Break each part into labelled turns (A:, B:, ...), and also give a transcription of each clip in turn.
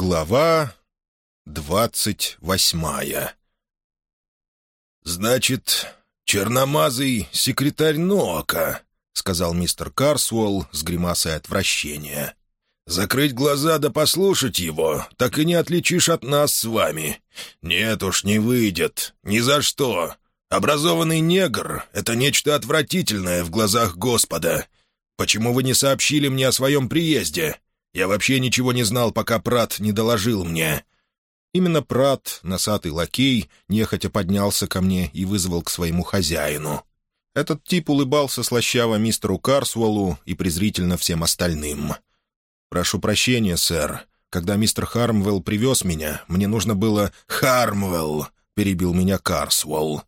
A: Глава двадцать восьмая «Значит, черномазый секретарь Ноака», — сказал мистер Карсуэлл с гримасой отвращения. «Закрыть глаза да послушать его, так и не отличишь от нас с вами. Нет уж, не выйдет. Ни за что. Образованный негр — это нечто отвратительное в глазах Господа. Почему вы не сообщили мне о своем приезде? Я вообще ничего не знал, пока Прат не доложил мне». Именно Прат, носатый лакей, нехотя поднялся ко мне и вызвал к своему хозяину. Этот тип улыбался слащаво мистеру Карсуэллу и презрительно всем остальным. «Прошу прощения, сэр. Когда мистер Хармвелл привез меня, мне нужно было...» «Хармвелл!» — перебил меня Карсуэлл.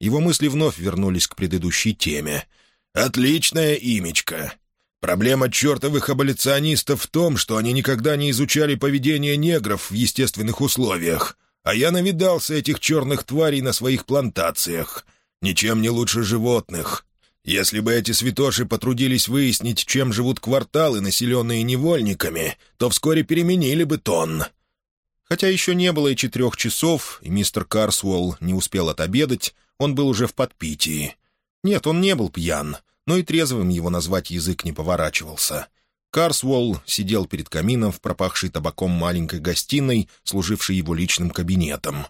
A: Его мысли вновь вернулись к предыдущей теме. «Отличное имечко. Проблема чертовых аболиционистов в том, что они никогда не изучали поведение негров в естественных условиях, а я навидался этих черных тварей на своих плантациях. Ничем не лучше животных. Если бы эти святоши потрудились выяснить, чем живут кварталы, населенные невольниками, то вскоре переменили бы тон. Хотя еще не было и четырех часов, и мистер Карсуэлл не успел отобедать, он был уже в подпитии. Нет, он не был пьян, но и трезвым его назвать язык не поворачивался. Карсуолл сидел перед камином в пропахшей табаком маленькой гостиной, служившей его личным кабинетом.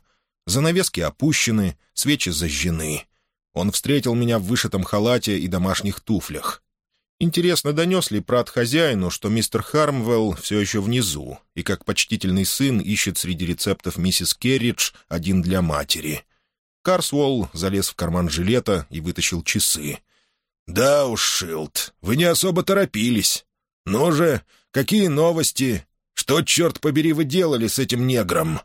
A: Занавески опущены, свечи зажжены. Он встретил меня в вышитом халате и домашних туфлях. Интересно, донес ли Прат хозяину, что мистер Хармвелл все еще внизу, и как почтительный сын ищет среди рецептов миссис Керридж один для матери. Карсуолл залез в карман жилета и вытащил часы. «Да уж, Шилд, вы не особо торопились. Ну же, какие новости? Что, черт побери, вы делали с этим негром?»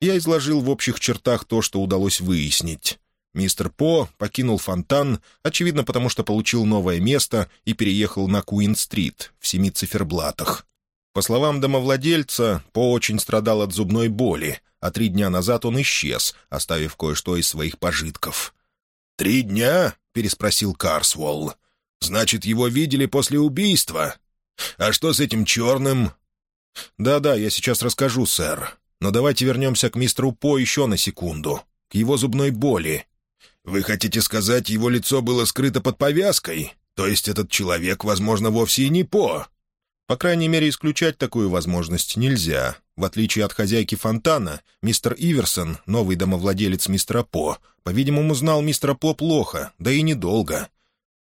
A: Я изложил в общих чертах то, что удалось выяснить. Мистер По покинул фонтан, очевидно, потому что получил новое место и переехал на Куин-стрит в семи циферблатах. По словам домовладельца, По очень страдал от зубной боли, а три дня назад он исчез, оставив кое-что из своих пожитков. «Три дня?» — переспросил Карсволл. «Значит, его видели после убийства? А что с этим черным?» «Да-да, я сейчас расскажу, сэр. Но давайте вернемся к мистеру По еще на секунду. К его зубной боли. Вы хотите сказать, его лицо было скрыто под повязкой? То есть этот человек, возможно, вовсе и не По?» По крайней мере, исключать такую возможность нельзя. В отличие от хозяйки фонтана, мистер Иверсон, новый домовладелец мистера По, по-видимому, знал мистера По плохо, да и недолго.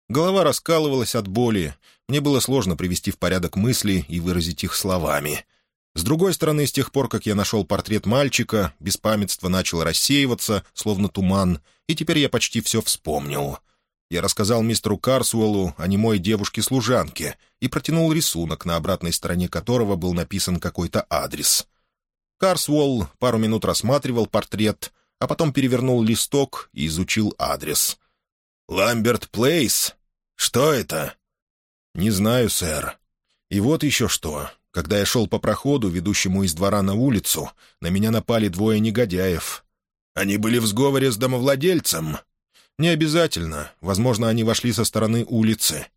A: Голова раскалывалась от боли. Мне было сложно привести в порядок мысли и выразить их словами. С другой стороны, с тех пор, как я нашел портрет мальчика, беспамятство начало рассеиваться, словно туман, и теперь я почти все вспомнил — я рассказал мистеру Карсуэллу о немой девушке-служанке и протянул рисунок, на обратной стороне которого был написан какой-то адрес. Карсуэлл пару минут рассматривал портрет, а потом перевернул листок и изучил адрес. «Ламберт Плейс? Что это?» «Не знаю, сэр. И вот еще что. Когда я шел по проходу, ведущему из двора на улицу, на меня напали двое негодяев. Они были в сговоре с домовладельцем?» «Не обязательно. Возможно, они вошли со стороны улицы.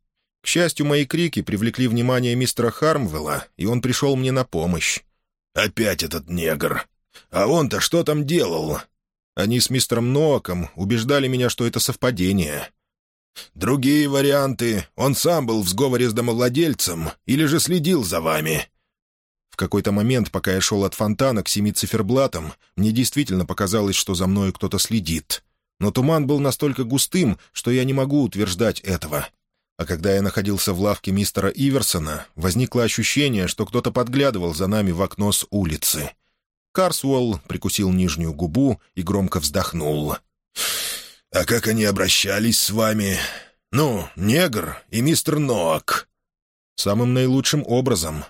A: К счастью, мои крики привлекли внимание мистера Хармвелла, и он пришел мне на помощь. «Опять этот негр! А он-то что там делал?» Они с мистером Ноаком убеждали меня, что это совпадение. «Другие варианты. Он сам был в сговоре с домовладельцем или же следил за вами?» В какой-то момент, пока я шел от фонтана к семи циферблатам, мне действительно показалось, что за мною кто-то следит но туман был настолько густым, что я не могу утверждать этого. А когда я находился в лавке мистера Иверсона, возникло ощущение, что кто-то подглядывал за нами в окно с улицы. Карсуэлл прикусил нижнюю губу и громко вздохнул. «А как они обращались с вами? Ну, негр и мистер Ноак?» «Самым наилучшим образом.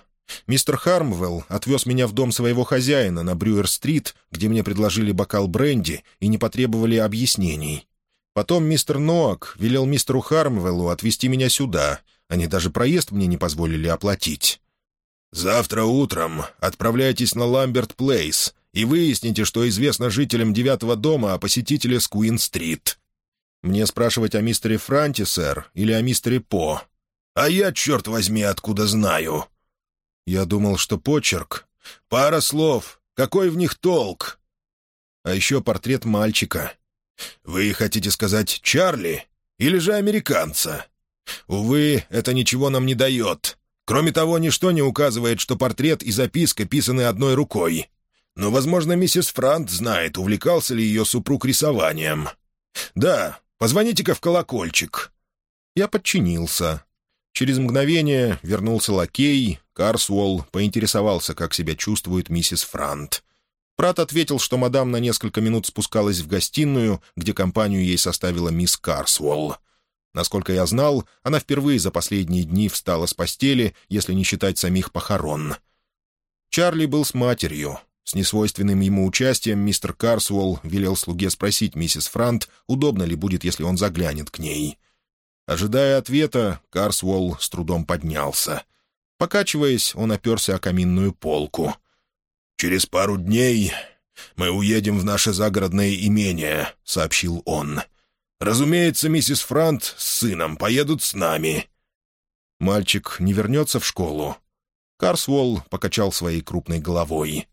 A: Мистер Хармвелл отвез меня в дом своего хозяина на Брюер-стрит, где мне предложили бокал бренди и не потребовали объяснений. Потом мистер Ноак велел мистеру Хармвеллу отвезти меня сюда. Они даже проезд мне не позволили оплатить. «Завтра утром отправляйтесь на Ламберт-Плейс и выясните, что известно жителям девятого дома о посетителе с Куин-стрит». «Мне спрашивать о мистере Франти, сэр, или о мистере По?» «А я, черт возьми, откуда знаю?» Я думал, что почерк... Пара слов. Какой в них толк? А еще портрет мальчика. Вы хотите сказать Чарли или же американца? Увы, это ничего нам не дает. Кроме того, ничто не указывает, что портрет и записка писаны одной рукой. Но, возможно, миссис Франт знает, увлекался ли ее супруг рисованием. «Да, позвоните-ка в колокольчик». Я подчинился. Через мгновение вернулся лакей, Карсуолл поинтересовался, как себя чувствует миссис Франт. Прат ответил, что мадам на несколько минут спускалась в гостиную, где компанию ей составила мисс Карсуолл. Насколько я знал, она впервые за последние дни встала с постели, если не считать самих похорон. Чарли был с матерью. С несвойственным ему участием мистер Карсуолл велел слуге спросить миссис Франт, удобно ли будет, если он заглянет к ней. Ожидая ответа, Карсуолл с трудом поднялся. Покачиваясь, он оперся о каминную полку. «Через пару дней мы уедем в наше загородное имение», — сообщил он. Разумеется, миссис Франт с сыном поедут с нами». «Мальчик не вернется в школу?» Карсволл покачал своей крупной головой.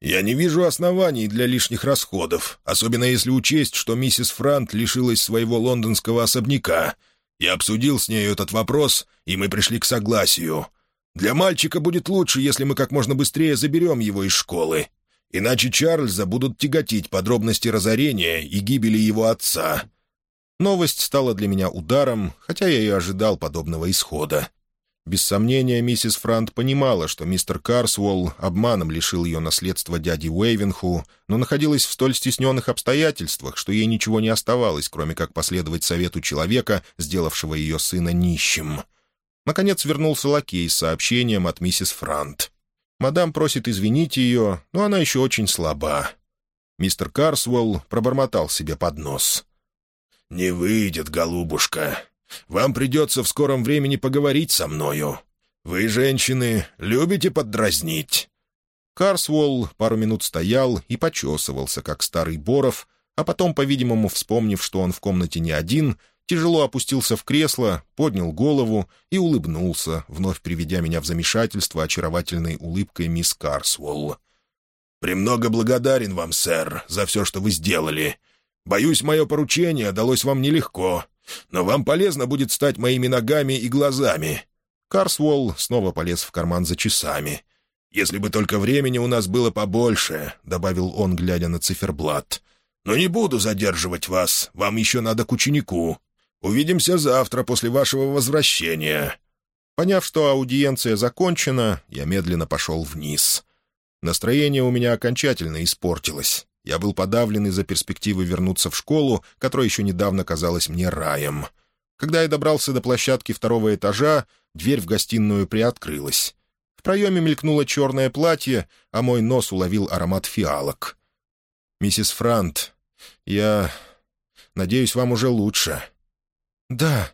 A: «Я не вижу оснований для лишних расходов, особенно если учесть, что миссис Франт лишилась своего лондонского особняка. Я обсудил с ней этот вопрос, и мы пришли к согласию. Для мальчика будет лучше, если мы как можно быстрее заберем его из школы. Иначе Чарльза будут тяготить подробности разорения и гибели его отца. Новость стала для меня ударом, хотя я и ожидал подобного исхода. Без сомнения, миссис Франт понимала, что мистер Карсуолл обманом лишил ее наследства дяди Уэйвенху, но находилась в столь стесненных обстоятельствах, что ей ничего не оставалось, кроме как последовать совету человека, сделавшего ее сына нищим. Наконец вернулся лакей с сообщением от миссис Франт. Мадам просит извинить ее, но она еще очень слаба. Мистер Карсуэлл пробормотал себе под нос. «Не выйдет, голубушка. Вам придется в скором времени поговорить со мною. Вы, женщины, любите поддразнить». Карсволл пару минут стоял и почесывался, как старый Боров, а потом, по-видимому, вспомнив, что он в комнате не один, тяжело опустился в кресло, поднял голову и улыбнулся, вновь приведя меня в замешательство очаровательной улыбкой мисс Карсволл. «Премного благодарен вам, сэр, за все, что вы сделали. Боюсь, мое поручение далось вам нелегко, но вам полезно будет стать моими ногами и глазами». Карсволл снова полез в карман за часами. «Если бы только времени у нас было побольше», — добавил он, глядя на циферблат. «Но не буду задерживать вас, вам еще надо к ученику. Увидимся завтра после вашего возвращения». Поняв, что аудиенция закончена, я медленно пошел вниз. Настроение у меня окончательно испортилось. Я был подавлен из-за перспективы вернуться в школу, которая еще недавно казалась мне раем. Когда я добрался до площадки второго этажа, дверь в гостиную приоткрылась. В проеме мелькнуло черное платье, а мой нос уловил аромат фиалок. «Миссис Франт, я... надеюсь, вам уже лучше». «Да,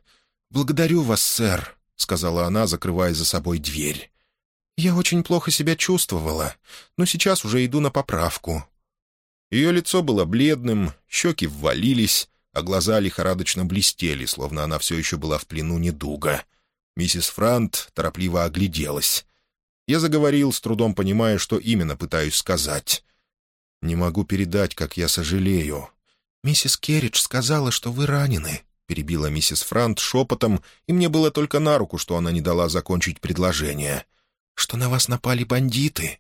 A: благодарю вас, сэр», — сказала она, закрывая за собой дверь. «Я очень плохо себя чувствовала, но сейчас уже иду на поправку. Ее лицо было бледным, щеки ввалились, а глаза лихорадочно блестели, словно она все еще была в плену недуга. Миссис Франт торопливо огляделась. Я заговорил, с трудом понимая, что именно пытаюсь сказать. «Не могу передать, как я сожалею». «Миссис Керридж сказала, что вы ранены», — перебила миссис Франт шепотом, и мне было только на руку, что она не дала закончить предложение. «Что на вас напали бандиты?»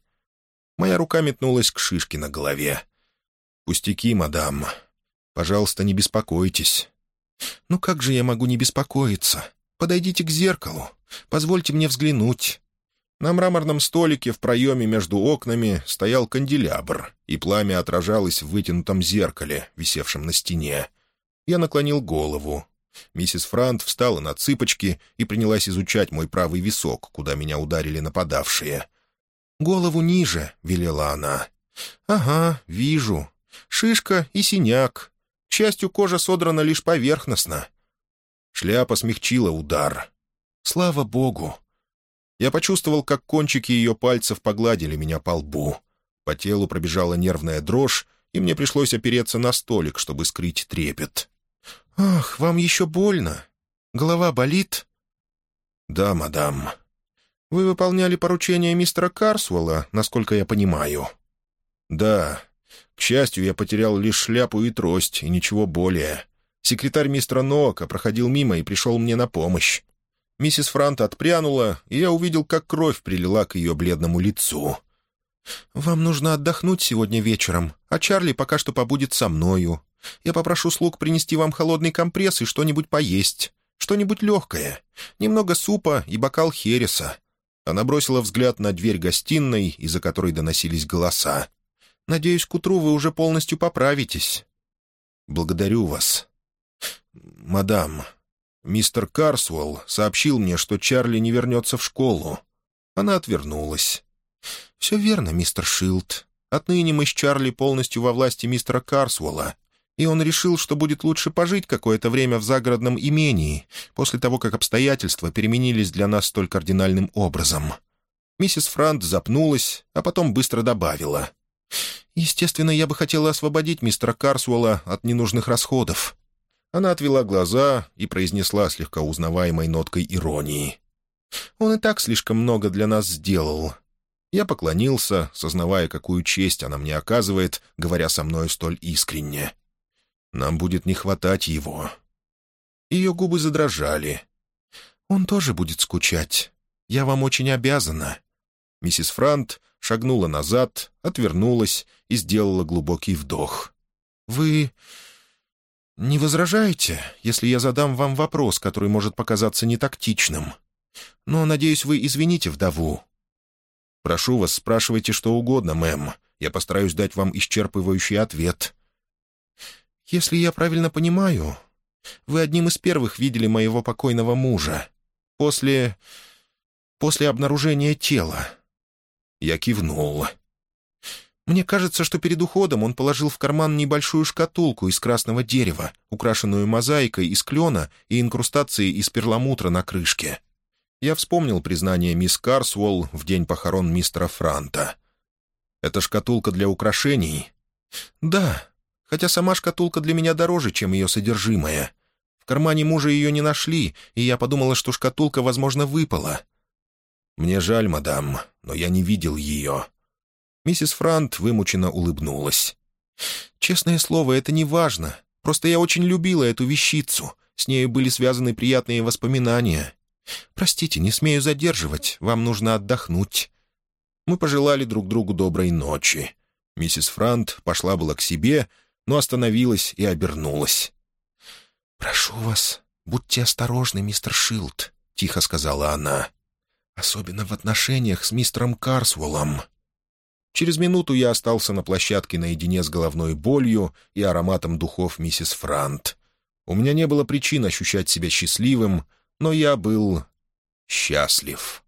A: Моя рука метнулась к шишке на голове. «Пустяки, мадам. Пожалуйста, не беспокойтесь». «Ну как же я могу не беспокоиться? Подойдите к зеркалу. Позвольте мне взглянуть». На мраморном столике в проеме между окнами стоял канделябр, и пламя отражалось в вытянутом зеркале, висевшем на стене. Я наклонил голову. Миссис Франт встала на цыпочки и принялась изучать мой правый висок, куда меня ударили нападавшие. «Голову ниже», — велела она. «Ага, вижу. Шишка и синяк. К счастью, кожа содрана лишь поверхностно. Шляпа смягчила удар. Слава богу! Я почувствовал, как кончики ее пальцев погладили меня по лбу. По телу пробежала нервная дрожь, и мне пришлось опереться на столик, чтобы скрыть трепет. «Ах, вам еще больно? Голова болит?» «Да, мадам».
B: «Вы выполняли поручение мистера Карсуэлла, насколько я понимаю?»
A: «Да. К счастью, я потерял лишь шляпу и трость, и ничего более. Секретарь мистера Ноака проходил мимо и пришел мне на помощь. Миссис Франт отпрянула, и я увидел, как кровь прилила к ее бледному лицу.
B: «Вам нужно отдохнуть сегодня вечером, а Чарли пока что побудет со мною. Я попрошу слуг принести вам холодный компресс и что-нибудь поесть. Что-нибудь легкое. Немного супа и бокал хереса». Она бросила взгляд на дверь гостиной, из-за которой доносились голоса. «Надеюсь, к утру вы уже полностью поправитесь».
A: «Благодарю вас». «Мадам, мистер Карсуэлл сообщил мне, что Чарли не вернется в школу». Она отвернулась.
B: «Все верно, мистер Шилд. Отныне мы с Чарли полностью во власти мистера Карсуэлла, и он решил, что будет лучше пожить какое-то время в загородном имении, после того, как обстоятельства переменились для нас столь кардинальным образом». Миссис Франт запнулась, а потом быстро добавила. «Естественно, я бы хотела освободить мистера Карсуэлла от ненужных расходов». Она отвела глаза и произнесла слегка узнаваемой ноткой иронии. «Он и так слишком много для нас сделал. Я поклонился, сознавая, какую честь она мне оказывает, говоря со мной столь искренне. Нам будет не хватать его. Ее губы задрожали. «Он тоже будет скучать. Я вам очень обязана». Миссис Франт шагнула назад, отвернулась и сделала глубокий вдох. «Вы не возражаете, если я задам вам вопрос, который может показаться нетактичным? Но, надеюсь, вы извините вдову. «Прошу вас, спрашивайте что угодно, мэм. Я постараюсь дать вам исчерпывающий ответ». «Если я правильно понимаю, вы одним из первых видели моего покойного мужа. После... после обнаружения тела». Я кивнул. Мне кажется, что перед уходом он положил в карман небольшую шкатулку из красного дерева, украшенную мозаикой из клена и инкрустацией из перламутра на крышке. Я вспомнил признание мисс Карсуолл в день похорон мистера Франта. «Это шкатулка для украшений?» «Да, хотя сама шкатулка для меня дороже, чем ее содержимое. В кармане мужа ее не нашли, и я подумала, что шкатулка, возможно, выпала». «Мне жаль, мадам, но я не видел ее». Миссис Франт вымученно улыбнулась. «Честное слово, это не важно. Просто я очень любила эту вещицу. С нею были связаны приятные воспоминания. «Простите, не смею задерживать. Вам нужно отдохнуть». Мы пожелали друг другу доброй ночи. Миссис Франт пошла была к себе, но остановилась и обернулась. «Прошу вас, будьте осторожны, мистер Шилд», — тихо сказала она. «Особенно в отношениях с мистером Карсволлом». Через минуту я остался на площадке наедине с головной болью и ароматом духов миссис Франт. У меня не было причин ощущать себя счастливым, но я был счастлив.